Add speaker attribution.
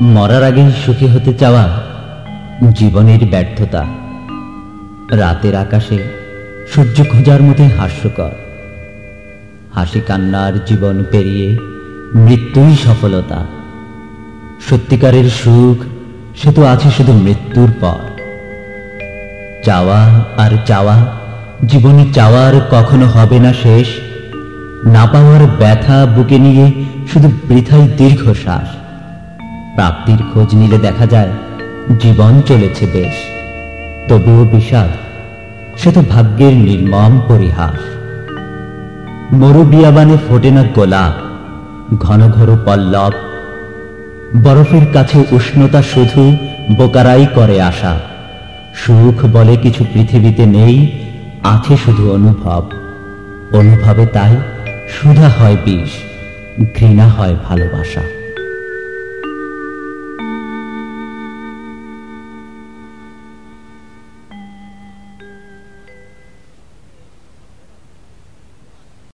Speaker 1: মরার আগেই সুখী হতে চাওয়া জীবনের ব্যর্থতা। রাতের আকাশে সূর্য খোঁজার মতোই হাস্যকর। হাসি কান্নার জীবন পেরিয়ে মৃত্যুই সফলতা। সত্যিকারের সুখ, সে তো আছে শুধু মৃত্যুর পর। চাওয়া আর চাওয়া, জীবনে চাওয়ার কখনো হবে না শেষ। না পাওয়ার ব্যথা বুকে নিয়ে শুধু বৃথাই দীর্ঘশ্বাস। প্রাপ্তির খোঁজ নিলে দেখা যায়, জীবন চলেছে বেশ। তবুও বিষাদ, সে তো ভাগ্যের নির্মম পরিহাস। মরু বিয়াবানে ফোটে না গোলাপ, ঘন ঘর পল্লব। বরফের কাছে উষ্ণতা শুধু বোকারাই করে আশা। সুখ বলে কিছু পৃথিবীতে নেই, আছে শুধু অনুভব। অনুভবে তাই সুধা হয় বিষ, ঘৃণা হয় ভালোবাসা।